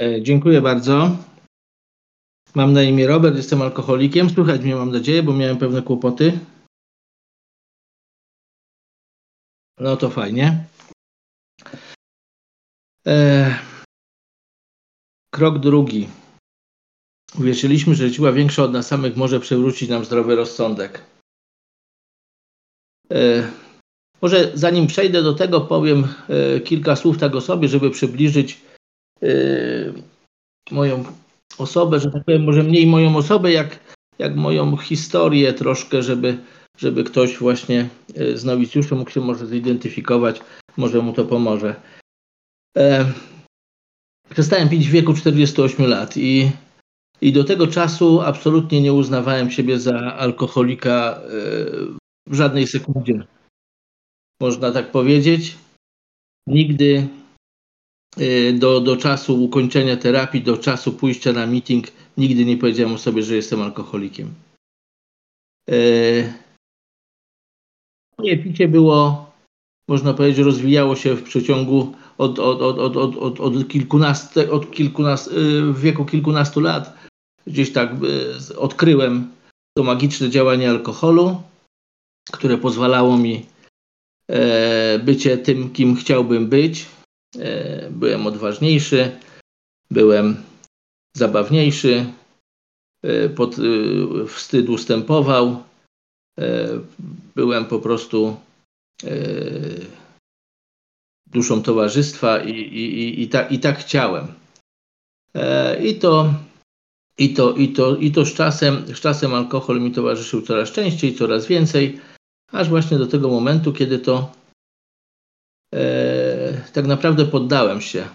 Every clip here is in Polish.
E, dziękuję bardzo. Mam na imię Robert, jestem alkoholikiem. Słychać mnie, mam nadzieję, bo miałem pewne kłopoty. No to fajnie. E, krok drugi. Uwierzyliśmy, że siła większa od nas samych może przywrócić nam zdrowy rozsądek. E, może zanim przejdę do tego, powiem e, kilka słów tak o sobie, żeby przybliżyć e, moją osobę, że tak powiem, może mniej moją osobę, jak, jak moją historię troszkę, żeby, żeby ktoś właśnie z nowicjuszy mógł się może zidentyfikować, może mu to pomoże. Przestałem pić w wieku 48 lat i, i do tego czasu absolutnie nie uznawałem siebie za alkoholika w żadnej sekundzie można tak powiedzieć. Nigdy y, do, do czasu ukończenia terapii, do czasu pójścia na meeting, nigdy nie powiedziałem sobie, że jestem alkoholikiem. Nie, picie było, można powiedzieć, rozwijało się w przeciągu od, od, od, od, od, od, od kilkunastu, od kilkunastu, w wieku kilkunastu lat. Gdzieś tak y, odkryłem to magiczne działanie alkoholu, które pozwalało mi E, bycie tym, kim chciałbym być. E, byłem odważniejszy, byłem zabawniejszy, e, pod, wstyd ustępował, byłem po prostu duszą towarzystwa i, i, i, i, tak, i tak chciałem. I to, i to, i to, i to z, czasem, z czasem alkohol mi towarzyszył coraz częściej, coraz więcej aż właśnie do tego momentu, kiedy to e, tak naprawdę poddałem się.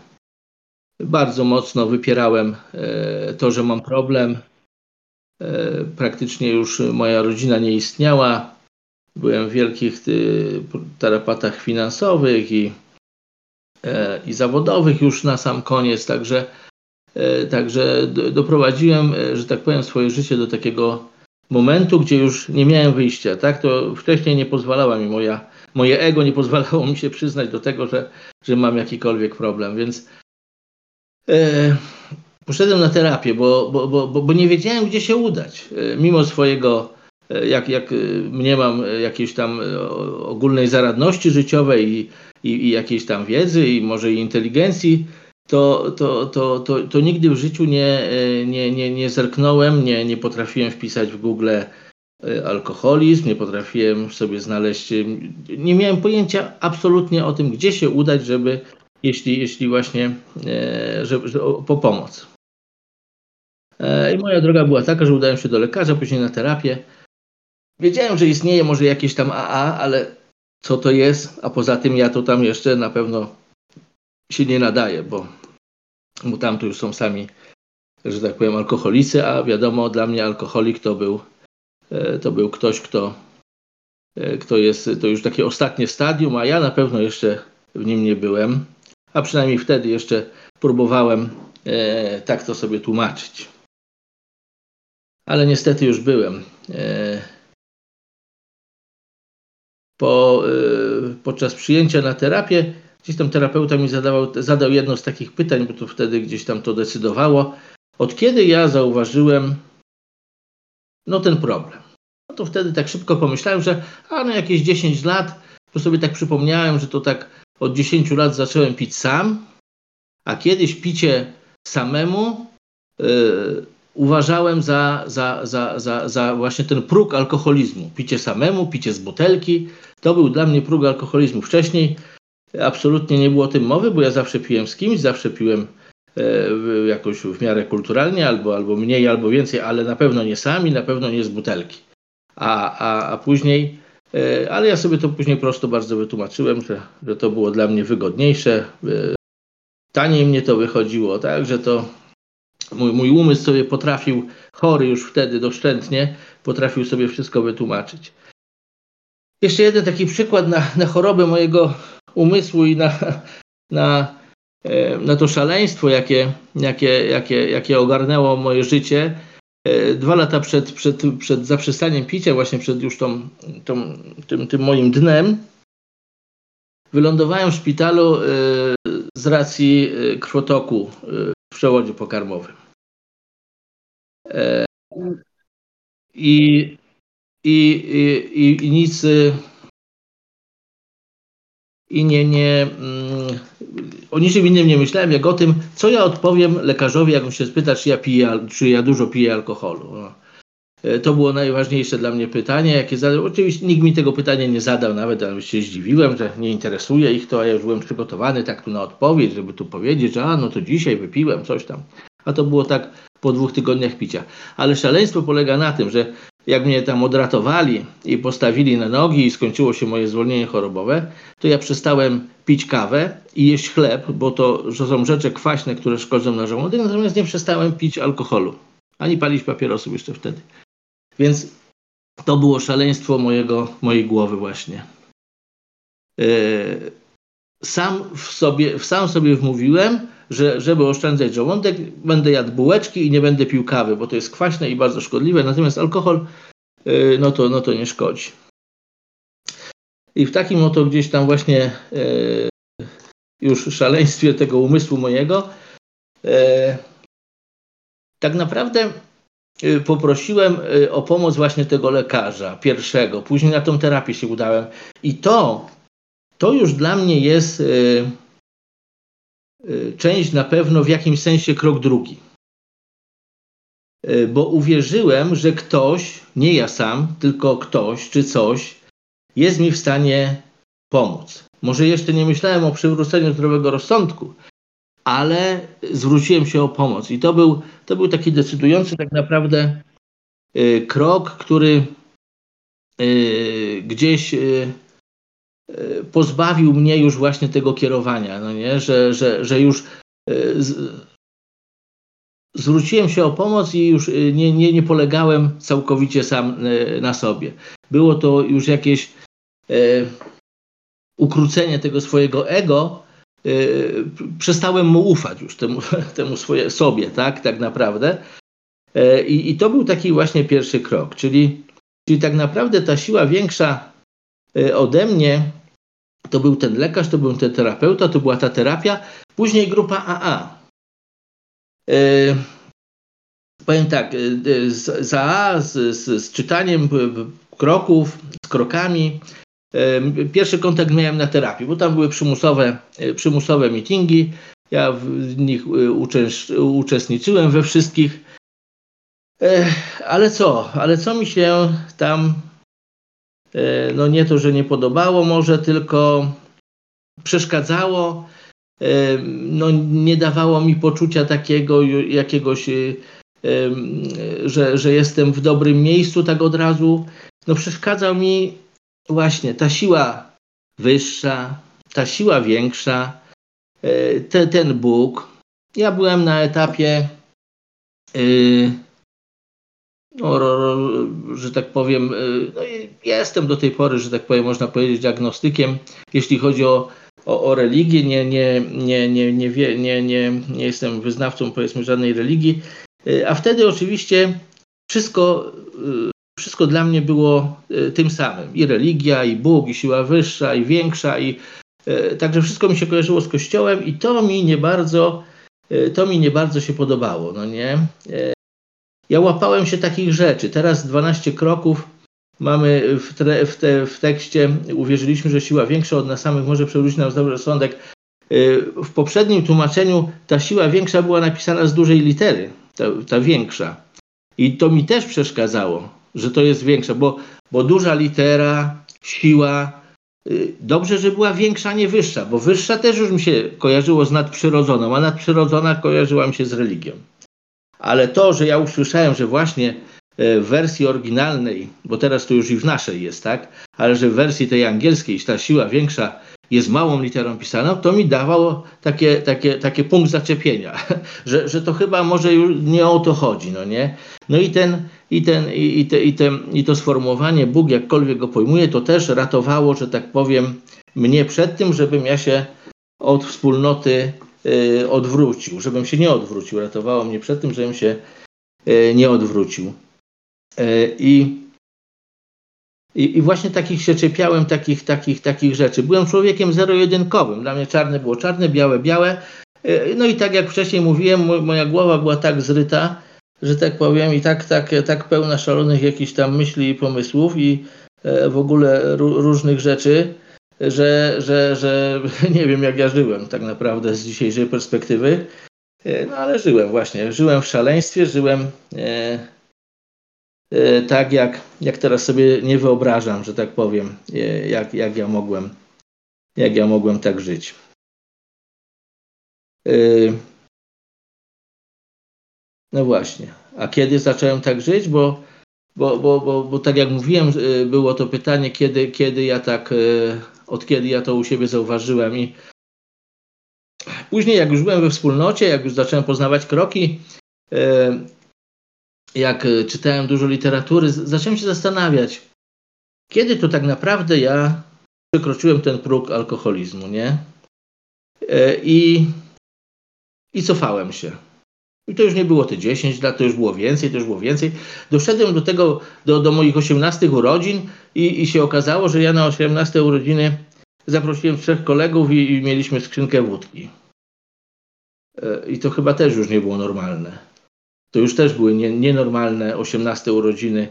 Bardzo mocno wypierałem e, to, że mam problem. E, praktycznie już moja rodzina nie istniała. Byłem w wielkich y, tarapatach finansowych i, e, i zawodowych już na sam koniec, także, e, także doprowadziłem, e, że tak powiem, swoje życie do takiego momentu, gdzie już nie miałem wyjścia, tak? To wcześniej nie pozwalała mi moja, moje ego nie pozwalało mi się przyznać do tego, że, że mam jakikolwiek problem, więc e, poszedłem na terapię, bo, bo, bo, bo, nie wiedziałem, gdzie się udać. E, mimo swojego, e, jak, jak mniemam, jakiejś tam ogólnej zaradności życiowej i, i, i jakiejś tam wiedzy i może i inteligencji, to, to, to, to, to nigdy w życiu nie, e, nie, nie, nie zerknąłem, nie, nie potrafiłem wpisać w Google e, alkoholizm, nie potrafiłem sobie znaleźć, e, nie miałem pojęcia absolutnie o tym, gdzie się udać, żeby, jeśli, jeśli właśnie, żeby, żeby, po pomoc. I moja droga była taka, że udałem się do lekarza, później na terapię. Wiedziałem, że istnieje może jakieś tam AA, ale co to jest, a poza tym ja to tam jeszcze na pewno się nie nadaje, bo, bo tam to już są sami, że tak powiem, alkoholicy, a wiadomo, dla mnie alkoholik to był, e, to był ktoś, kto, e, kto jest, to już takie ostatnie stadium, a ja na pewno jeszcze w nim nie byłem, a przynajmniej wtedy jeszcze próbowałem e, tak to sobie tłumaczyć. Ale niestety już byłem. E, po, e, podczas przyjęcia na terapię Gdzieś tam terapeuta mi zadawał, zadał jedno z takich pytań, bo to wtedy gdzieś tam to decydowało. Od kiedy ja zauważyłem no ten problem? No to wtedy tak szybko pomyślałem, że a no jakieś 10 lat, to sobie tak przypomniałem, że to tak od 10 lat zacząłem pić sam, a kiedyś picie samemu yy, uważałem za, za, za, za, za właśnie ten próg alkoholizmu. Picie samemu, picie z butelki, to był dla mnie próg alkoholizmu. Wcześniej absolutnie nie było o tym mowy, bo ja zawsze piłem z kimś, zawsze piłem jakoś w miarę kulturalnie, albo, albo mniej, albo więcej, ale na pewno nie sami, na pewno nie z butelki. A, a, a później, e, ale ja sobie to później prosto bardzo wytłumaczyłem, że, że to było dla mnie wygodniejsze, e, taniej mnie to wychodziło, tak, że to mój, mój umysł sobie potrafił, chory już wtedy doszczętnie, potrafił sobie wszystko wytłumaczyć. Jeszcze jeden taki przykład na, na chorobę mojego umysłu i na, na, e, na to szaleństwo, jakie, jakie, jakie, jakie ogarnęło moje życie. E, dwa lata przed, przed, przed zaprzestaniem picia, właśnie przed już tą, tą, tym, tym moim dnem, wylądowałem w szpitalu e, z racji krwotoku w przewodzie pokarmowym. E, I, i, i, i nic i nie, nie mm, o niczym innym nie myślałem, jak o tym, co ja odpowiem lekarzowi, jak on się spyta, czy ja, piję, czy ja dużo piję alkoholu. No. E, to było najważniejsze dla mnie pytanie, jakie zadał. Oczywiście nikt mi tego pytania nie zadał, nawet ale się zdziwiłem, że nie interesuje ich to, a ja już byłem przygotowany tak tu na odpowiedź, żeby tu powiedzieć, że a no to dzisiaj wypiłem coś tam. A to było tak po dwóch tygodniach picia. Ale szaleństwo polega na tym, że jak mnie tam odratowali i postawili na nogi i skończyło się moje zwolnienie chorobowe, to ja przestałem pić kawę i jeść chleb, bo to, że są rzeczy kwaśne, które szkodzą na żołądek, natomiast nie przestałem pić alkoholu, ani palić papierosów jeszcze wtedy. Więc to było szaleństwo mojego, mojej głowy właśnie. E, sam, w sobie, sam sobie wmówiłem, że żeby oszczędzać żołądek, będę jadł bułeczki i nie będę pił kawy, bo to jest kwaśne i bardzo szkodliwe, natomiast alkohol e, no to, no to nie szkodzi. I w takim oto gdzieś tam właśnie e, już szaleństwie tego umysłu mojego tak naprawdę Y, poprosiłem y, o pomoc właśnie tego lekarza pierwszego. Później na tą terapię się udałem. I to, to już dla mnie jest y, część na pewno w jakimś sensie krok drugi. Bo uwierzyłem, że ktoś, nie ja sam, tylko ktoś czy coś jest mi w stanie pomóc. Może jeszcze nie myślałem o przywróceniu zdrowego rozsądku, ale zwróciłem się o pomoc. I to był, to był taki decydujący tak naprawdę y, krok, który y, gdzieś y, y pozbawił mnie już właśnie tego kierowania, no nie? Że, że, że już y, zwróciłem się o pomoc i już y, nie, nie, nie polegałem całkowicie sam na sobie. Było to już jakieś ukrócenie tego swojego ego, Y, przestałem mu ufać już temu, temu swoje, sobie, tak, tak naprawdę. I, I to był taki właśnie pierwszy krok, czyli, czyli tak naprawdę ta siła większa ode mnie to był ten lekarz, to był ten terapeuta, to była ta terapia, później grupa AA. E, powiem tak, z, za A, z, z, z czytaniem kroków, z krokami, Pierwszy kontakt miałem na terapii, bo tam były przymusowe, e, przymusowe meetingi. Ja w nich e, uczestniczyłem we wszystkich. Ale co? Ale co mi się tam, e, no nie to, że nie podobało, może tylko przeszkadzało. No nie dawało mi poczucia takiego jakiegoś, że, że jestem w dobrym miejscu tak od razu. No przeszkadzał mi właśnie ta siła wyższa, ta siła większa, e, te, ten Bóg. Ja byłem na etapie, yy, no, że tak powiem, y, no, jestem do tej pory, że tak powiem, można powiedzieć, agnostykiem, jeśli chodzi o, o, o religię. Nie, nie, nie, nie, nie, wie, nie, nie, nie jestem wyznawcą, powiedzmy, żadnej religii. Y, a wtedy oczywiście wszystko, y, wszystko dla mnie było tym samym. I religia, i Bóg, i siła wyższa, i większa, i także wszystko mi się kojarzyło z Kościołem i to mi nie bardzo to mi nie bardzo się podobało, no nie? Ja łapałem się takich rzeczy. Teraz 12 kroków mamy w, tre, w, te, w tekście, uwierzyliśmy, że siła większa od nas samych może przewrócić nam zdrowy rozsądek. W poprzednim tłumaczeniu ta siła większa była napisana z dużej litery, ta, ta większa. I to mi też przeszkadzało że to jest większe, bo, bo duża litera, siła, y, dobrze, że była większa, nie wyższa, bo wyższa też już mi się kojarzyło z nadprzyrodzoną, a nadprzyrodzona kojarzyła mi się z religią. Ale to, że ja usłyszałem, że właśnie y, w wersji oryginalnej, bo teraz to już i w naszej jest, tak? Ale że w wersji tej angielskiej ta siła większa jest małą literą pisaną, to mi dawało takie, takie, takie punkt zaczepienia, że, że to chyba może już nie o to chodzi, no nie? No i ten, i, ten, i, i, te, i, te, i to sformułowanie Bóg jakkolwiek go pojmuje, to też ratowało, że tak powiem, mnie przed tym, żebym ja się od wspólnoty odwrócił, żebym się nie odwrócił. Ratowało mnie przed tym, żebym się y, nie odwrócił. Y, I i, I, właśnie takich się czepiałem, takich, takich, takich rzeczy. Byłem człowiekiem zero-jedynkowym. Dla mnie czarne było czarne, białe, białe. No i tak jak wcześniej mówiłem, moja głowa była tak zryta, że tak powiem, i tak, tak, tak pełna szalonych jakichś tam myśli i pomysłów i w ogóle różnych rzeczy, że, że, że nie wiem jak ja żyłem tak naprawdę z dzisiejszej perspektywy. No ale żyłem właśnie, żyłem w szaleństwie, żyłem e, e, tak jak, jak teraz sobie nie wyobrażam, że tak powiem, e, jak, jak ja mogłem, jak ja mogłem tak żyć. E, no właśnie, a kiedy zacząłem tak żyć? Bo, bo, bo, bo, bo tak jak mówiłem, e, było to pytanie, kiedy, kiedy ja tak e, od kiedy ja to u siebie zauważyłem. I później, jak już byłem we wspólnocie, jak już zacząłem poznawać kroki, e, jak czytałem dużo literatury, zacząłem się zastanawiać, kiedy to tak naprawdę ja przekroczyłem ten próg alkoholizmu, nie? E, I, i cofałem się. I to już nie było te 10 lat, to już było więcej, to już było więcej. Doszedłem do tego, do, do moich 18 urodzin i, i się okazało, że ja na 18 urodziny zaprosiłem trzech kolegów i, i mieliśmy skrzynkę wódki. E, I to chyba też już nie było normalne. To już też były nie, nienormalne 18 urodziny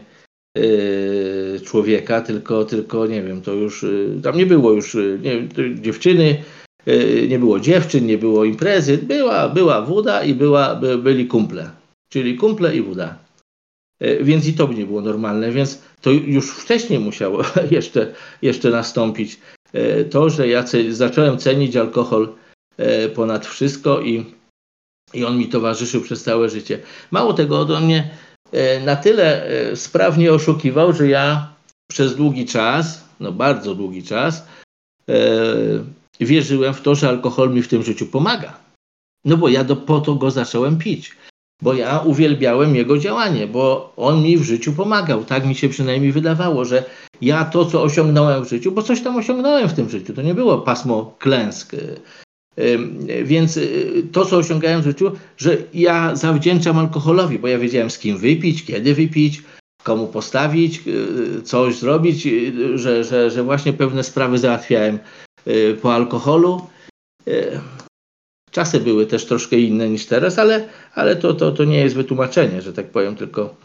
yy, człowieka, tylko, tylko nie wiem, to już, yy, tam nie było już nie, dziewczyny, nie było dziewczyn, nie było imprezy, była, była woda i była, by, byli kumple, czyli kumple i woda. Y, więc i to nie było normalne, więc to już wcześniej musiało jeszcze, jeszcze nastąpić y, to, że ja zacząłem cenić alkohol ponad wszystko i, i on mi towarzyszył przez całe życie. Mało tego, on mnie na tyle sprawnie oszukiwał, że ja przez długi czas, no bardzo długi czas, wierzyłem w to, że alkohol mi w tym życiu pomaga. No bo ja do, po to go zacząłem pić. Bo ja uwielbiałem jego działanie, bo on mi w życiu pomagał. Tak mi się przynajmniej wydawało, że ja to, co osiągnąłem w życiu, bo coś tam osiągnąłem w tym życiu, to nie było pasmo klęsk. Więc y, to, co osiągałem w życiu, że ja zawdzięczam alkoholowi, bo ja wiedziałem z kim wypić, kiedy wypić, komu postawić, y, coś zrobić, y, że, że, że właśnie pewne sprawy załatwiałem Y, po alkoholu. Y, czasy były też troszkę inne niż teraz, ale, ale to, to, to nie jest wytłumaczenie, że tak powiem, tylko,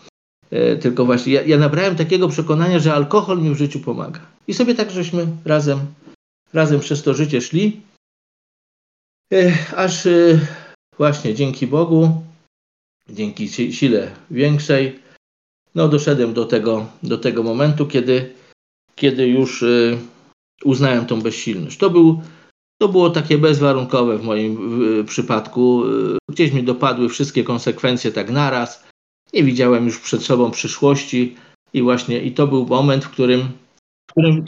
y, tylko właśnie ja, ja nabrałem takiego przekonania, że alkohol mi w życiu pomaga. I sobie tak żeśmy razem, razem przez to życie szli, aż właśnie dzięki Bogu, dzięki sile większej, no doszedłem do tego, do tego momentu, kiedy, kiedy już uznałem tą bezsilność. To, był, to było takie bezwarunkowe w moim przypadku. Gdzieś mi dopadły wszystkie konsekwencje tak naraz. Nie widziałem już przed sobą przyszłości i właśnie i to był moment, w którym, w którym,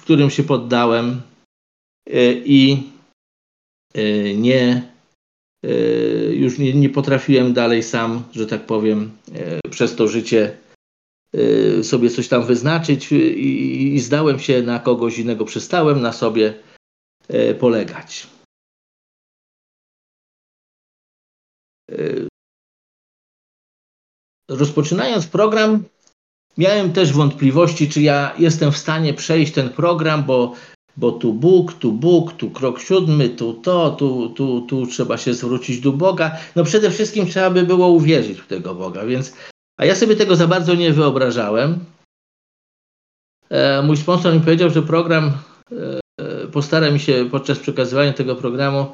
w którym się poddałem e, i e, nie, już nie, nie potrafiłem dalej sam, że tak powiem, przez to życie Y, sobie coś tam wyznaczyć i, i zdałem się na kogoś innego, przestałem na sobie y, polegać. Y, rozpoczynając program, miałem też wątpliwości, czy ja jestem w stanie przejść ten program, bo, bo tu Bóg, tu Bóg, tu krok siódmy, tu to, tu, tu, tu trzeba się zwrócić do Boga. No przede wszystkim trzeba by było uwierzyć w tego Boga, więc a ja sobie tego za bardzo nie wyobrażałem. E, mój sponsor mi powiedział, że program, e, postara mi się podczas przekazywania tego programu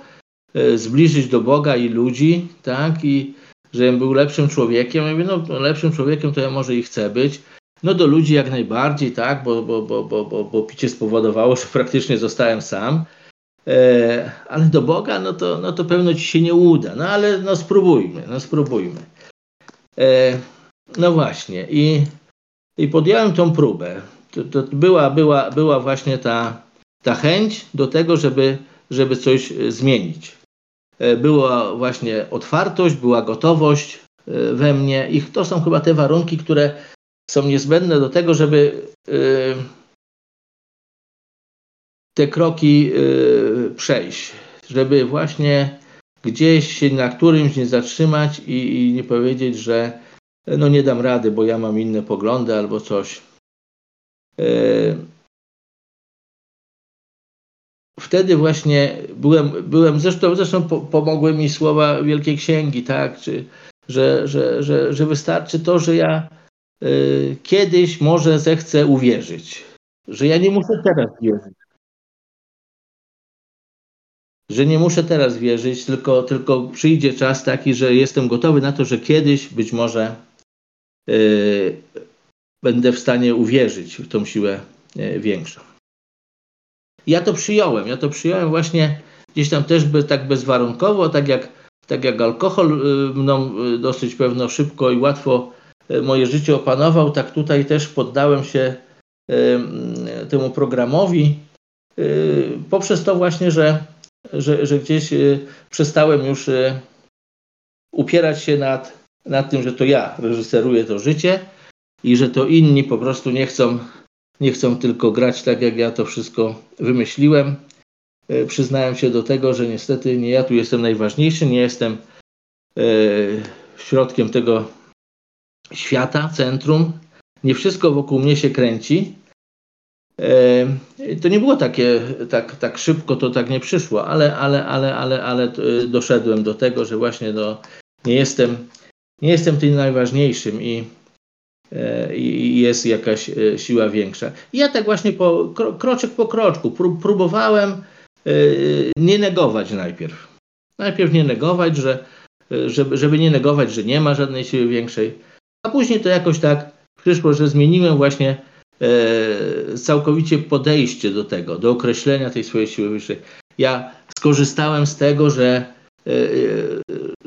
e, zbliżyć do Boga i ludzi, tak, i żebym był lepszym człowiekiem. Ja mówię, no lepszym człowiekiem to ja może i chcę być. No do ludzi jak najbardziej, tak, bo, bo, bo, bo, bo, bo picie spowodowało, że praktycznie zostałem sam. E, ale do Boga, no to, no to pewno ci się nie uda. No ale no spróbujmy, no spróbujmy. E, no właśnie i, i podjąłem tą próbę. To, to była, była, była właśnie ta, ta chęć do tego, żeby, żeby coś e, zmienić. E, była właśnie otwartość, była gotowość e, we mnie i to są chyba te warunki, które są niezbędne do tego, żeby te kroki przejść, żeby właśnie gdzieś się na którymś nie zatrzymać i, i nie powiedzieć, że no nie dam rady, bo ja mam inne poglądy albo coś. E, wtedy właśnie byłem, byłem zresztą, zresztą pomogły mi słowa Wielkiej Księgi, tak, czy, że, że, że, że wystarczy to, że ja y, kiedyś może zechcę uwierzyć, że ja nie muszę teraz wierzyć. Że nie muszę teraz wierzyć, tylko, tylko przyjdzie czas taki, że jestem gotowy na to, że kiedyś być może będę w stanie uwierzyć w tą siłę y, większą. Ja to przyjąłem. Ja to przyjąłem właśnie gdzieś tam też by, tak bezwarunkowo, tak jak, tak jak alkohol y, mną y, dosyć pewno szybko i łatwo y, moje życie opanował, tak tutaj też poddałem się temu programowi poprzez to właśnie, że, że, że gdzieś przestałem już upierać się nad, nad tym, że to ja reżyseruję to życie i że to inni po prostu nie chcą nie chcą tylko grać tak, jak ja to wszystko wymyśliłem. E, przyznałem się do tego, że niestety nie ja tu jestem najważniejszy, nie jestem e, środkiem tego świata, centrum. Nie wszystko wokół mnie się kręci. E, to nie było takie tak, tak szybko, to tak nie przyszło, ale, ale, ale, ale, ale doszedłem do tego, że właśnie no, nie, jestem, nie jestem tym najważniejszym i E, jest jakaś e, siła większa. Ja tak właśnie po, kroczek po kroczku próbowałem e, nie negować najpierw. Najpierw nie negować, że, żeby, żeby nie negować, że nie ma żadnej siły większej, a później to jakoś tak przyszło, że zmieniłem właśnie całkowicie podejście do tego, do określenia tej swojej siły wyższej. Ja skorzystałem z tego, że,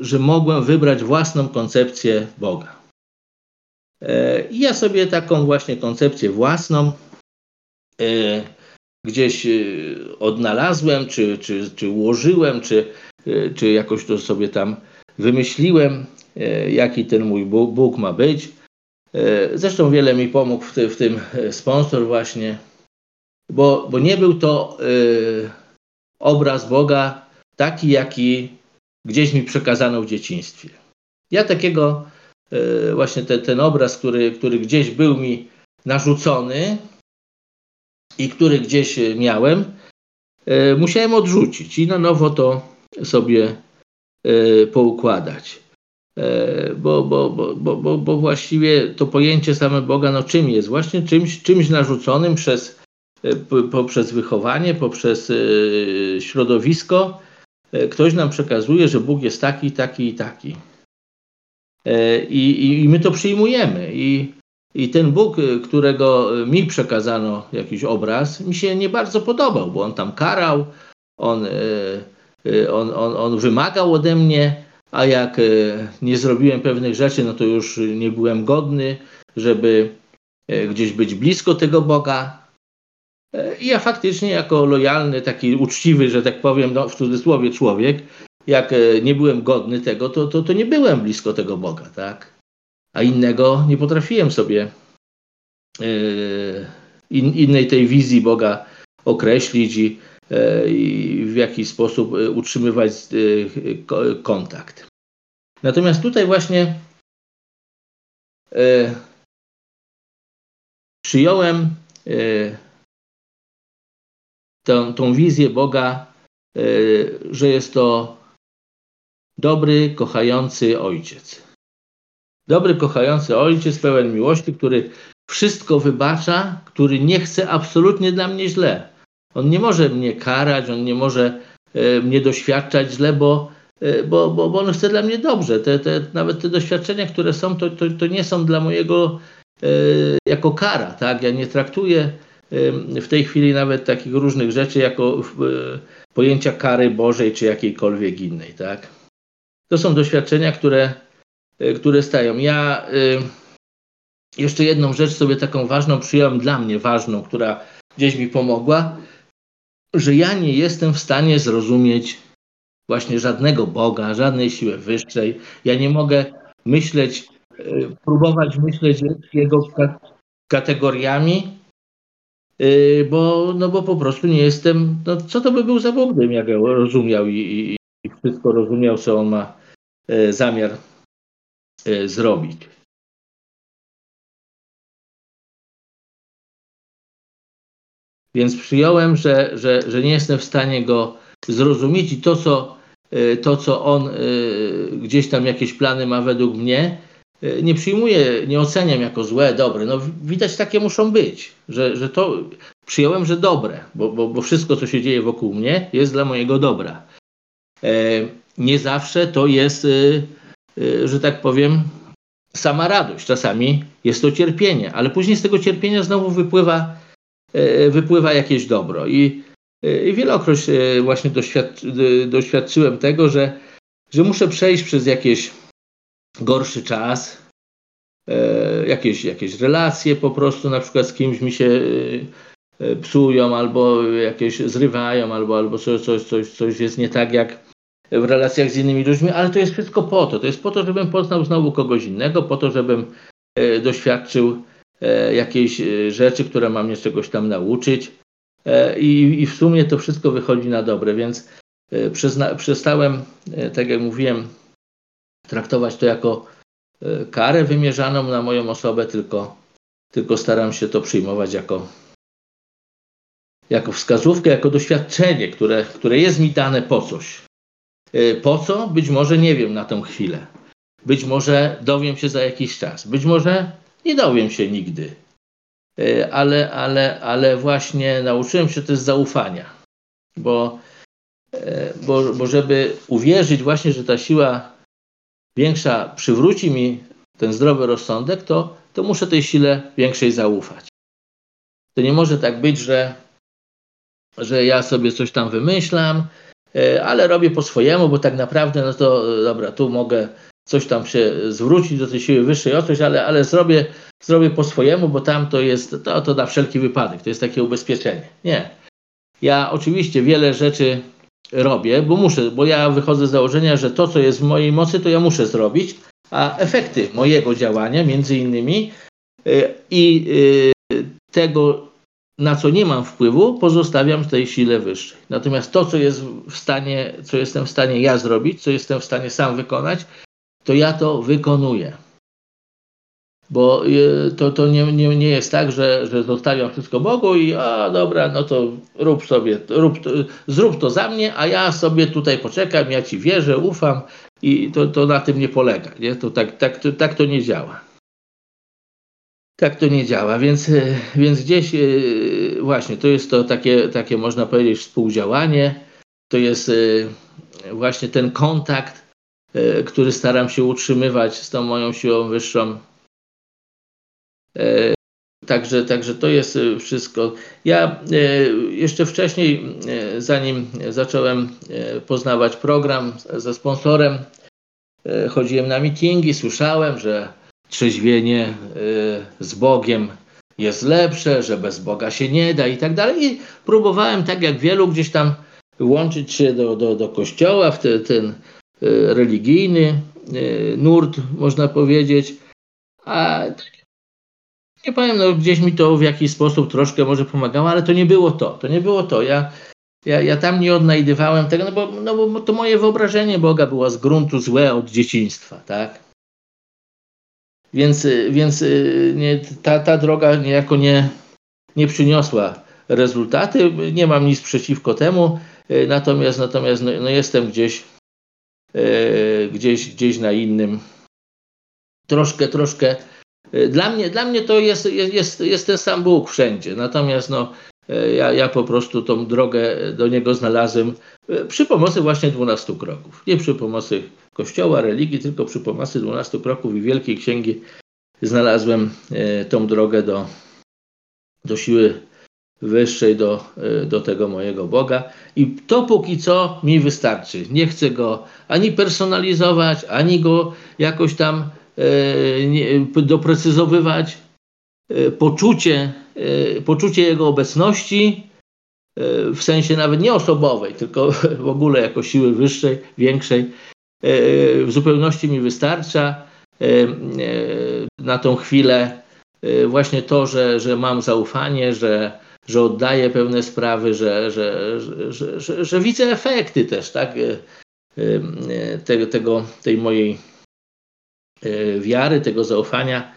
że mogłem wybrać własną koncepcję Boga. E, I ja sobie taką właśnie koncepcję własną e, gdzieś e, odnalazłem, czy, czy, czy ułożyłem, czy, czy jakoś to sobie tam wymyśliłem, jaki ten mój Bóg ma być. Zresztą wiele mi pomógł w, ty, w tym sponsor właśnie, bo, bo nie był to obraz Boga taki, jaki gdzieś mi przekazano w dzieciństwie. Ja takiego E, właśnie te, ten obraz, który, który gdzieś był mi narzucony i który gdzieś miałem, e, musiałem odrzucić i na nowo to sobie e, poukładać. Bo, bo, bo, bo, bo właściwie to pojęcie same Boga, no czym jest? Właśnie czymś, czymś narzuconym przez, poprzez wychowanie, poprzez środowisko. Ktoś nam przekazuje, że Bóg jest taki, taki i taki. E, I, i my to przyjmujemy. I, I ten Bóg, którego mi przekazano jakiś obraz, mi się nie bardzo podobał, bo on tam karał, on, e, e, on, on, on wymagał ode mnie, a jak nie zrobiłem pewnych rzeczy, no to już nie byłem godny, żeby gdzieś być blisko tego Boga. I ja faktycznie jako lojalny, taki uczciwy, że tak powiem, no, w cudzysłowie człowiek, jak e, nie byłem godny tego, to, to, to nie byłem blisko tego Boga, tak? A innego nie potrafiłem sobie yy, in, innej tej wizji Boga określić i, i w jakiś sposób utrzymywać kontakt. Natomiast tutaj właśnie przyjąłem tą, tą wizję Boga, że jest to dobry, kochający ojciec. Dobry, kochający ojciec, pełen miłości, który wszystko wybacza, który nie chce absolutnie dla mnie źle. On nie może mnie karać, on nie może e, mnie doświadczać źle, bo, e, bo, bo, bo on chce dla mnie dobrze. Te, te, nawet te doświadczenia, które są, to, to, to nie są dla mojego e, jako kara. Tak? Ja nie traktuję e, w tej chwili nawet takich różnych rzeczy jako e, pojęcia kary Bożej czy jakiejkolwiek innej. Tak? To są doświadczenia, które, e, które stają. Ja y, jeszcze jedną rzecz sobie taką ważną przyjąłem, dla mnie ważną, która gdzieś mi pomogła, że ja nie jestem w stanie zrozumieć właśnie żadnego Boga, żadnej siły wyższej. Ja nie mogę myśleć, próbować myśleć jego kategoriami, bo, no bo po prostu nie jestem, no co to by był za Bóg, gdybym ja go rozumiał i, i, i wszystko rozumiał, co on ma e, zamiar e, zrobić. Więc przyjąłem, że, że, że nie jestem w stanie go zrozumieć i to, co, to, co on gdzieś tam jakieś plany ma według mnie, nie przyjmuję, nie oceniam jako złe, dobre. No widać takie muszą być, że, że to przyjąłem, że dobre, bo, bo, bo wszystko, co się dzieje wokół mnie, jest dla mojego dobra. Nie zawsze to jest, że tak powiem, sama radość. Czasami jest to cierpienie, ale później z tego cierpienia znowu wypływa, e, wypływa jakieś dobro. I, e, i wielokroć e, właśnie doświadczy, doświadczyłem tego, że, że muszę przejść przez jakiś gorszy czas, jakieś, jakieś relacje po prostu, na przykład z kimś mi się psują, albo jakieś zrywają, albo, albo coś, coś, coś, coś jest nie tak, jak, w relacjach z innymi ludźmi, ale to jest wszystko po to. To jest po to, żebym poznał znowu kogoś innego, po to, żebym e, doświadczył e, jakiejś e, rzeczy, które mam mnie czegoś tam nauczyć. I, I w sumie to wszystko wychodzi na dobre, więc przestałem, tak jak mówiłem, traktować to jako karę wymierzaną na moją osobę, tylko, tylko staram się to przyjmować jako, jako wskazówkę, jako doświadczenie, które, które jest mi dane po coś. E, po co? Być może nie wiem na tę chwilę. Być może dowiem się za jakiś czas. Być może nie dowiem się nigdy. E, ale, ale, ale właśnie nauczyłem się też zaufania. Bo, e, bo, bo żeby uwierzyć właśnie, że ta siła większa przywróci mi ten zdrowy rozsądek, to, to muszę tej sile większej zaufać. To nie może tak być, że, że ja sobie coś tam wymyślam, E, ale robię po swojemu, bo tak naprawdę, no to e, dobra, tu mogę coś tam się zwrócić do tej siły wyższej o coś, ale, ale zrobię, zrobię po swojemu, bo tam to jest, to, to na wszelki wypadek, to jest takie ubezpieczenie. Nie. Ja oczywiście wiele rzeczy robię, bo muszę, bo ja wychodzę z założenia, że to, co jest w mojej mocy, to ja muszę zrobić, a efekty mojego działania, między innymi, e, i tego, na co nie mam wpływu, pozostawiam tej sile wyższej. Natomiast to, co jest w stanie, co jestem w stanie ja zrobić, co jestem w stanie sam wykonać, to ja to wykonuję. Bo e, to, to nie, nie, nie jest tak, że, że zostawiam wszystko Bogu i a dobra, no to rób sobie, rób, zrób to za mnie, a ja sobie tutaj poczekam, ja ci wierzę, ufam i to, to na tym nie polega. Nie? To tak, tak, to, tak to nie działa tak to nie działa, więc, więc gdzieś e, właśnie to jest to takie, takie można powiedzieć współdziałanie, to jest e, właśnie ten kontakt, który staram się utrzymywać z tą moją siłą wyższą. Także, także to jest wszystko. Ja jeszcze wcześniej, zanim zacząłem poznawać program ze sponsorem, chodziłem na meetingi, słyszałem, że trzeźwienie z Bogiem jest lepsze, że bez Boga się nie da i tak dalej. I próbowałem, tak jak wielu, gdzieś tam łączyć się do, do, do kościoła w te, ten religijny nurt, można powiedzieć. A nie powiem, no gdzieś mi to w jakiś sposób troszkę może pomagało, ale to nie było to. To nie było to. Ja, ja, ja tam nie odnajdywałem tego, no bo, no bo to moje wyobrażenie Boga było z gruntu złe od dzieciństwa, tak? Więc, y, więc y, nie, ta, ta droga niejako nie, nie przyniosła rezultaty. Nie mam nic przeciwko temu, y, natomiast, natomiast no, no jestem gdzieś, gdzieś, gdzieś na innym. Troszkę, troszkę. Dla mnie, dla mnie to jest, jest, jest ten sam Bóg wszędzie. Natomiast no, ja, ja po prostu tą drogę do niego znalazłem przy pomocy właśnie 12 kroków. Nie przy pomocy kościoła, religii, tylko przy pomocy 12 kroków i Wielkiej Księgi znalazłem tą drogę do, do siły wyższej, do, do tego mojego Boga. I to póki co mi wystarczy. Nie chcę go ani personalizować, ani go jakoś tam doprecyzowywać. Poczucie, poczucie jego obecności w sensie nawet nie osobowej, tylko w ogóle jako siły wyższej, większej, w zupełności mi wystarcza. Na tą chwilę właśnie to, że, że mam zaufanie, że, że oddaję pewne sprawy, że, że, że, że, widzę efekty też, tak? Tego, tej mojej wiary, tego zaufania,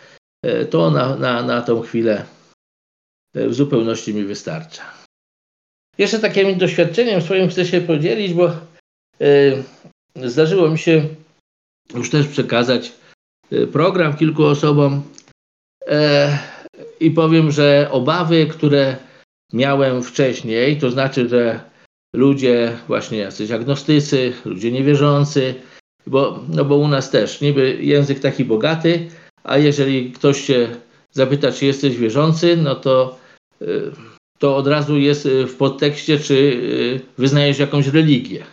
to na, na, na tą chwilę w zupełności mi wystarcza. jeszcze takim doświadczeniem swoim chcę się podzielić, bo zdarzyło mi się już też przekazać program kilku osobom e, i powiem, że obawy, które miałem wcześniej, to znaczy, że ludzie właśnie jacyś agnostycy, ludzie niewierzący, bo, no bo u nas też niby język taki bogaty, a jeżeli ktoś się zapyta, czy jesteś wierzący, no to, y, to od razu jest w podtekście, czy y, wyznajesz jakąś religię,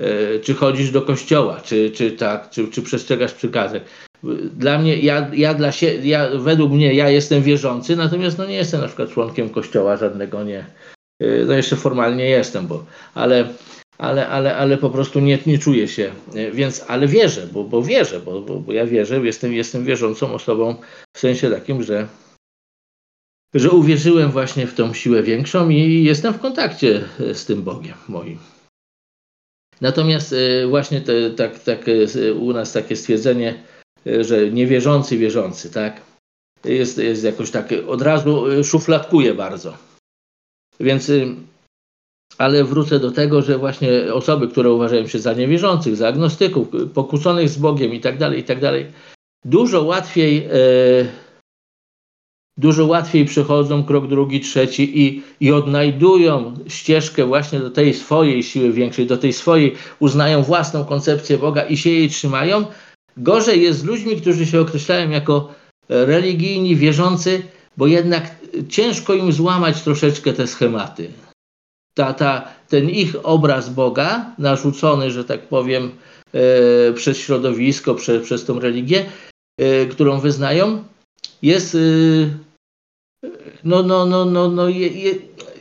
y, czy chodzisz do kościoła, czy, czy tak, czy, czy przestrzegasz przykazy. Dla mnie, ja, ja dla się, ja, według mnie ja jestem wierzący, natomiast no nie jestem na przykład członkiem kościoła żadnego, nie. No jeszcze formalnie jestem, bo, ale ale, ale, ale po prostu nie, nie czuję się, więc, ale wierzę, bo, bo wierzę, bo, bo, bo ja wierzę, jestem, jestem wierzącą osobą w sensie takim, że, że uwierzyłem właśnie w tą siłę większą i jestem w kontakcie z tym Bogiem moim. Natomiast e, właśnie te, tak, tak, e, u nas takie stwierdzenie, e, że niewierzący, wierzący, tak? Jest, jest jakoś takie, od razu szufladkuje bardzo. Więc ale wrócę do tego, że właśnie osoby, które uważają się za niewierzących, za agnostyków, pokłóconych z Bogiem i tak dalej, i tak dalej, dużo łatwiej, e, dużo łatwiej przechodzą krok drugi, trzeci i, i odnajdują ścieżkę właśnie do tej swojej siły większej, do tej swojej, uznają własną koncepcję Boga i się jej trzymają. Gorzej jest z ludźmi, którzy się określają jako religijni, wierzący, bo jednak ciężko im złamać troszeczkę te schematy ta, ta, ten ich obraz Boga, narzucony, że tak powiem, e, przez środowisko, prze, przez tą religię, e, którą wyznają, jest. E, no, no, no, no, no je, je,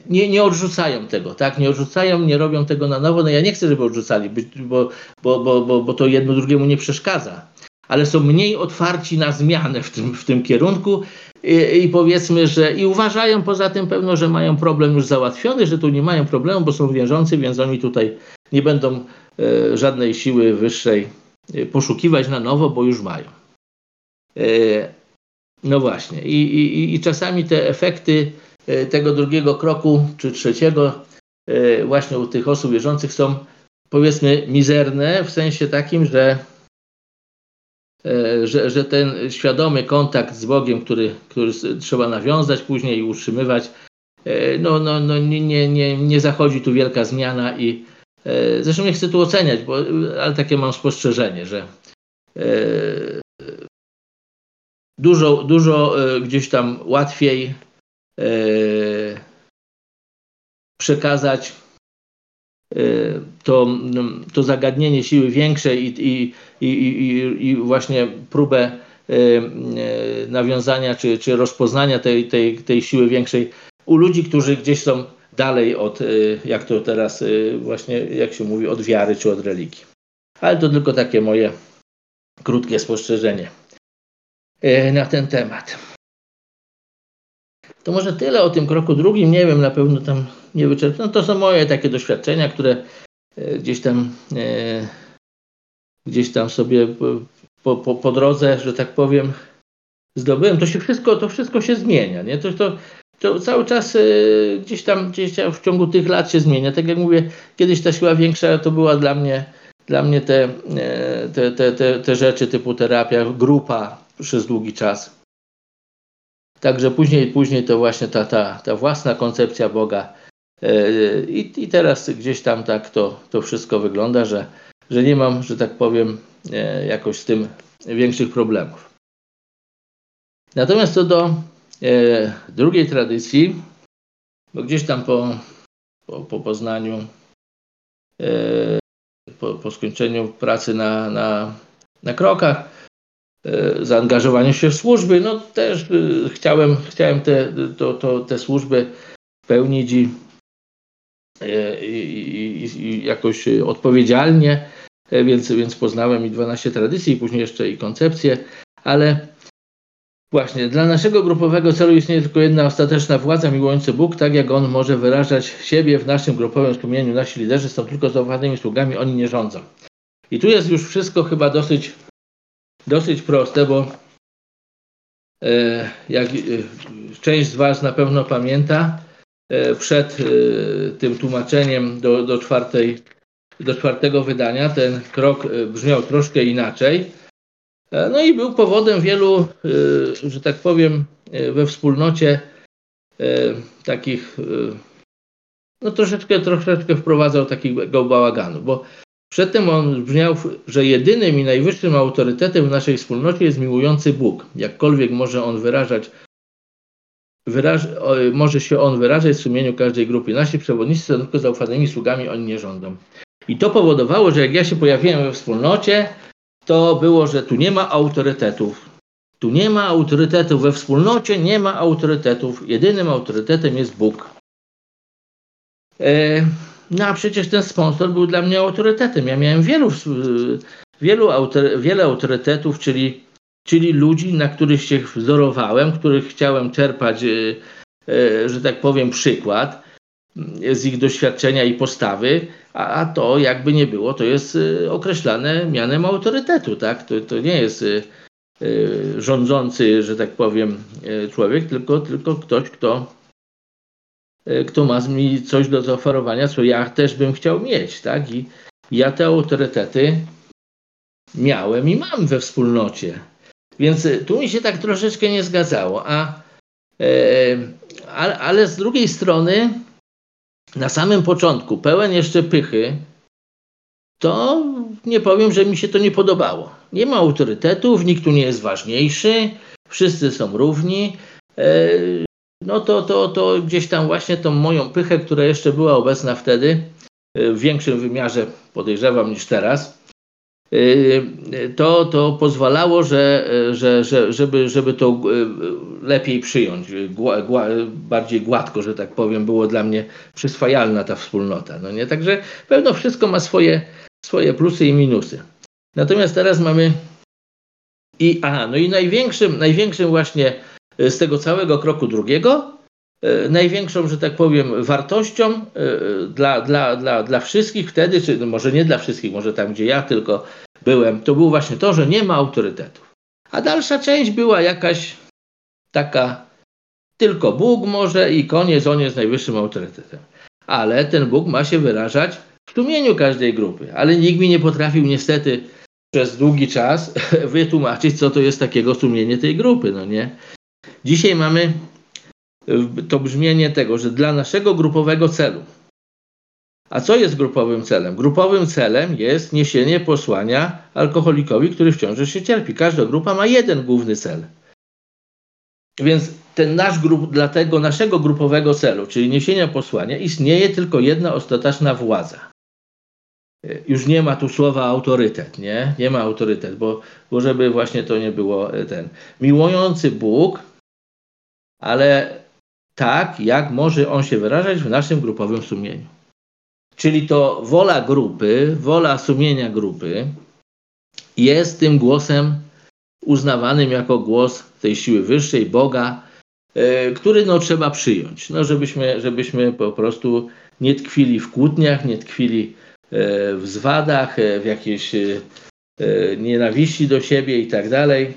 nie, nie odrzucają tego, tak? Nie odrzucają, nie robią tego na nowo. No ja nie chcę, żeby odrzucali, bo, bo, bo, bo, bo to jedno drugiemu nie przeszkadza. Ale są mniej otwarci na zmianę w tym, w tym kierunku i, i, powiedzmy, że i uważają poza tym pewno, że mają problem już załatwiony, że tu nie mają problemu, bo są wierzący, więc oni tutaj nie będą e, żadnej siły wyższej e, poszukiwać na nowo, bo już mają. E, no właśnie. I, i, I czasami te efekty e, tego drugiego kroku, czy trzeciego, e, właśnie u tych osób wierzących są powiedzmy mizerne, w sensie takim, że że, że ten świadomy kontakt z Bogiem, który, który trzeba nawiązać później i utrzymywać, e, no, no, no nie, nie, nie, nie zachodzi tu wielka zmiana i e, zresztą nie chcę tu oceniać, bo, ale takie mam spostrzeżenie, że dużo, dużo gdzieś tam łatwiej przekazać to, to zagadnienie siły większej i, i, i, i właśnie próbę y, y, nawiązania czy, czy rozpoznania tej, tej, tej siły większej u ludzi, którzy gdzieś są dalej od, y, jak to teraz właśnie, jak się mówi, od wiary czy od religii. Ale to tylko takie moje krótkie spostrzeżenie na ten temat. To może tyle o tym kroku drugim. Nie wiem, na pewno tam nie wyczerpam. No to są moje takie doświadczenia, które gdzieś tam gdzieś tam sobie po, po, po drodze, że tak powiem, zdobyłem, to się wszystko, to wszystko się zmienia. Nie? To, to, to cały czas gdzieś, tam, gdzieś w ciągu tych lat się zmienia. Tak jak mówię, kiedyś ta siła większa to była dla mnie, dla mnie te, e, te, te, te, te rzeczy typu terapia, grupa przez długi czas. Także później, później to właśnie ta, ta, ta własna koncepcja Boga. E, I, I teraz gdzieś tam tak to, to wszystko wygląda, że że nie mam, że tak powiem, e, jakoś z tym większych problemów. Natomiast co do e, drugiej tradycji, bo gdzieś tam po, po, po Poznaniu, po, po skończeniu pracy na, na, na krokach, zaangażowaniu się w służby, no też chciałem, chciałem te, to, to, te służby pełnić i, i, i, i jakoś odpowiedzialnie E, więc, więc poznałem i 12 tradycji, i później jeszcze i koncepcje, ale właśnie dla naszego grupowego celu istnieje tylko jedna ostateczna władza, miłujący Bóg, tak jak On może wyrażać siebie w naszym grupowym sumieniu. Nasi liderzy są tylko zaufanymi sługami, oni nie rządzą. I tu jest już wszystko chyba dosyć, dosyć proste, bo e, jak e, część z Was na pewno pamięta, przed tym tłumaczeniem do, do, czwartej, do czwartego wydania. Ten krok brzmiał troszkę inaczej. No i był powodem wielu, że tak powiem, we wspólnocie takich, no troszeczkę, troszeczkę wprowadzał takiego bałaganu, bo Przedtem on brzmiał, że jedynym i najwyższym autorytetem w naszej wspólnocie jest miłujący Bóg. Jakkolwiek może on wyrażać, wyraż, może się on wyrażać w sumieniu każdej grupy. Nasi przewodnicy są tylko zaufanymi sługami, oni nie rządzą. I to powodowało, że jak ja się pojawiłem we wspólnocie, to było, że tu nie ma autorytetów. Tu nie ma autorytetów we wspólnocie, nie ma autorytetów. Jedynym autorytetem jest Bóg. E no a przecież ten sponsor był dla mnie autorytetem. Ja miałem wielu, wielu autory, wiele autorytetów, czyli, czyli ludzi, na których się wzorowałem, których chciałem czerpać, e, e, że tak powiem, przykład z ich doświadczenia i postawy, a, to jakby nie było, to jest określane mianem autorytetu, tak? To, to nie jest rządzący, że tak powiem, człowiek, tylko, tylko ktoś, kto kto ma mi coś do zaoferowania, co ja też bym chciał mieć, tak? I ja te autorytety miałem i mam we wspólnocie. Więc e, tu mi się tak troszeczkę nie zgadzało. A, e, ale, ale z drugiej strony, na samym początku, pełen jeszcze pychy, to nie powiem, że mi się to nie podobało. Nie ma autorytetów, nikt tu nie jest ważniejszy, wszyscy są równi. E, no to, to, to gdzieś tam właśnie tą moją pychę, która jeszcze była obecna wtedy, w większym wymiarze podejrzewam niż teraz, to, to pozwalało, że, że, że, żeby, żeby to y, lepiej przyjąć, gła, gła, bardziej gładko, że tak powiem, było dla mnie przyswajalna ta wspólnota. No nie? Także pewno wszystko ma swoje, swoje plusy i minusy. Natomiast teraz mamy i aha, no i największym, największym właśnie z tego całego kroku drugiego, największą, że tak powiem, wartością e, dla, dla, dla, dla wszystkich wtedy, czy może nie dla wszystkich, może tam, gdzie ja tylko byłem, to było właśnie to, że nie ma autorytetów. A dalsza część była jakaś taka, tylko Bóg może i koniec, on jest najwyższym autorytetem. Ale ten Bóg ma się wyrażać w sumieniu każdej grupy. Ale nikt mi nie potrafił niestety przez długi czas wytłumaczyć, co to jest takiego sumienie tej grupy, no nie? Dzisiaj mamy e, to brzmienie tego, że dla naszego grupowego celu. A co jest grupowym celem? Grupowym celem jest niesienie posłania alkoholikowi, który wciąż się cierpi. Każda grupa ma jeden główny cel. Więc ten nasz grup, dla tego naszego grupowego celu, czyli niesienia posłania, istnieje tylko jedna ostateczna władza. E, już nie ma tu słowa autorytet, nie? Nie ma autorytet, bo, bo żeby właśnie to nie było e, ten. Miłujący Bóg ale tak, jak może on się wyrażać w naszym grupowym sumieniu. Czyli to wola grupy, wola sumienia grupy jest tym głosem uznawanym jako głos tej siły wyższej, Boga, yy, który no, trzeba przyjąć, no, żebyśmy, żebyśmy po prostu nie tkwili w kłótniach, nie tkwili yy, w zwadach, yy, w jakiejś nienawiści do siebie i tak dalej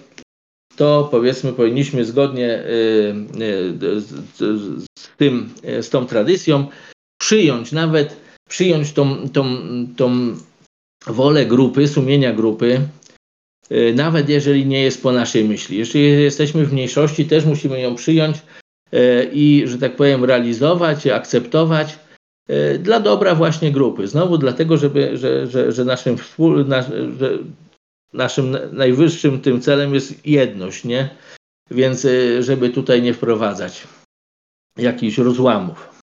to powiedzmy powinniśmy zgodnie y, y, z, tym, z tą tradycją przyjąć, nawet przyjąć tą, tą, tą wolę grupy, sumienia grupy, y, nawet jeżeli nie jest po naszej myśli. Jeżeli jesteśmy w mniejszości, też musimy ją przyjąć i, że tak powiem, realizować, akceptować dla dobra właśnie grupy. Znowu dlatego, żeby, że, że, że naszym wspól, że naszym najwyższym tym celem jest jedność, nie? Więc y, żeby tutaj nie wprowadzać jakichś rozłamów.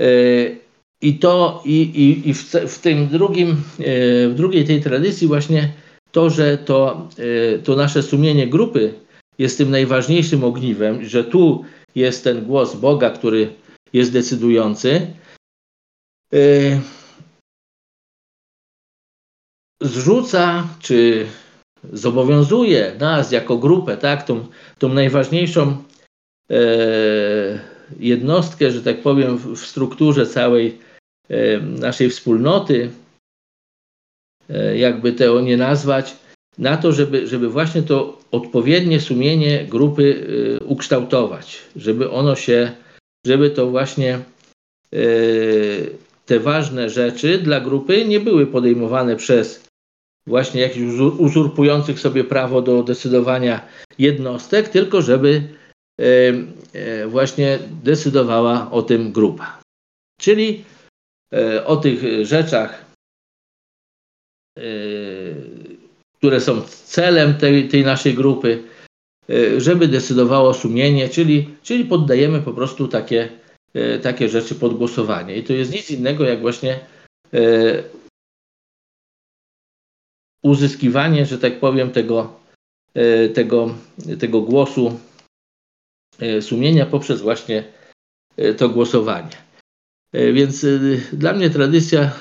Y, I to i, i, i w, w tym drugim, y, w drugiej tej tradycji właśnie to, że to, to nasze sumienie grupy jest tym najważniejszym ogniwem, że tu jest ten głos Boga, który jest decydujący zrzuca czy zobowiązuje nas jako grupę, tak, tą, tą najważniejszą e, jednostkę, że tak powiem, w, w strukturze całej e, naszej wspólnoty, e, jakby to nie nazwać, na to, żeby, żeby właśnie to odpowiednie sumienie grupy e, ukształtować, żeby ono się żeby to właśnie te ważne rzeczy dla grupy nie były podejmowane przez właśnie jakichś uzurpujących sobie prawo do decydowania jednostek, tylko żeby właśnie decydowała o tym grupa. Czyli o tych rzeczach, które są celem tej, tej naszej grupy, żeby decydowało sumienie, czyli, czyli poddajemy po prostu takie, takie rzeczy pod głosowanie. I to jest nic innego jak właśnie uzyskiwanie, że tak powiem, tego, tego, tego głosu sumienia poprzez właśnie to głosowanie. Więc dla mnie tradycja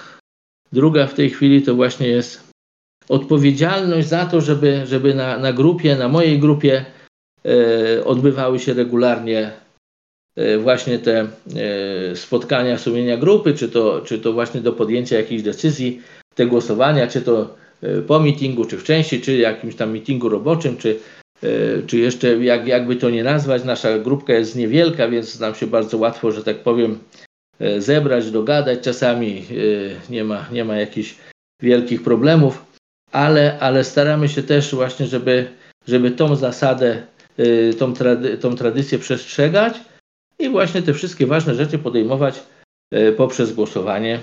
druga w tej chwili to właśnie jest odpowiedzialność za to, żeby, żeby na, na grupie, na mojej grupie e, odbywały się regularnie e, właśnie te e, spotkania sumienia grupy, czy to, czy to właśnie do podjęcia jakiejś decyzji, te głosowania, czy to po mitingu, czy w części, czy jakimś tam mitingu roboczym, czy, czy jeszcze jak, jakby to nie nazwać. Nasza grupka jest niewielka, więc nam się bardzo łatwo, że tak powiem, zebrać, dogadać. Czasami nie ma, nie ma jakichś wielkich problemów ale, ale staramy się też właśnie, żeby, żeby tą zasadę, tą, trady, tą tradycję przestrzegać i właśnie te wszystkie ważne rzeczy podejmować y, poprzez głosowanie,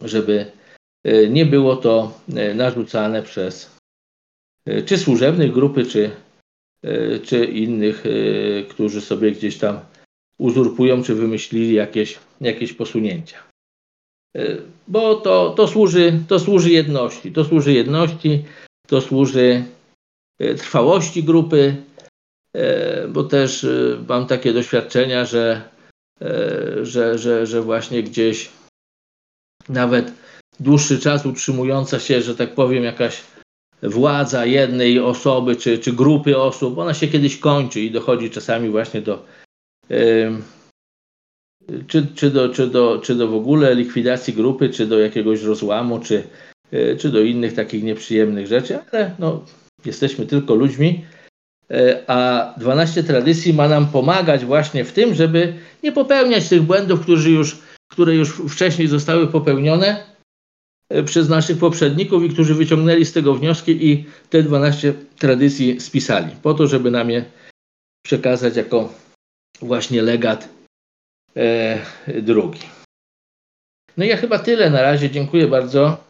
żeby y, nie było to narzucane przez czy służebnych grupy, czy, czy innych, którzy sobie gdzieś tam uzurpują, czy wymyślili jakieś, jakieś posunięcia. E, bo to, to, służy, to służy jedności. To służy jedności, to służy e, trwałości grupy, e, bo też mam takie doświadczenia, że, że, że, że właśnie gdzieś nawet dłuższy czas utrzymująca się, że tak powiem, jakaś władza jednej osoby czy, czy grupy osób, ona się kiedyś kończy i dochodzi czasami właśnie do czy, czy, do, czy, do, czy do w ogóle likwidacji grupy, czy do jakiegoś rozłamu, czy, e, czy do innych takich nieprzyjemnych rzeczy, ale no, jesteśmy tylko ludźmi, e, a 12 tradycji ma nam pomagać właśnie w tym, żeby nie popełniać tych błędów, już, które już wcześniej zostały popełnione e, przez naszych poprzedników i którzy wyciągnęli z tego wnioski i te 12 tradycji spisali, po to, żeby nam je przekazać jako właśnie legat e, drugi. No ja chyba tyle na razie. Dziękuję bardzo.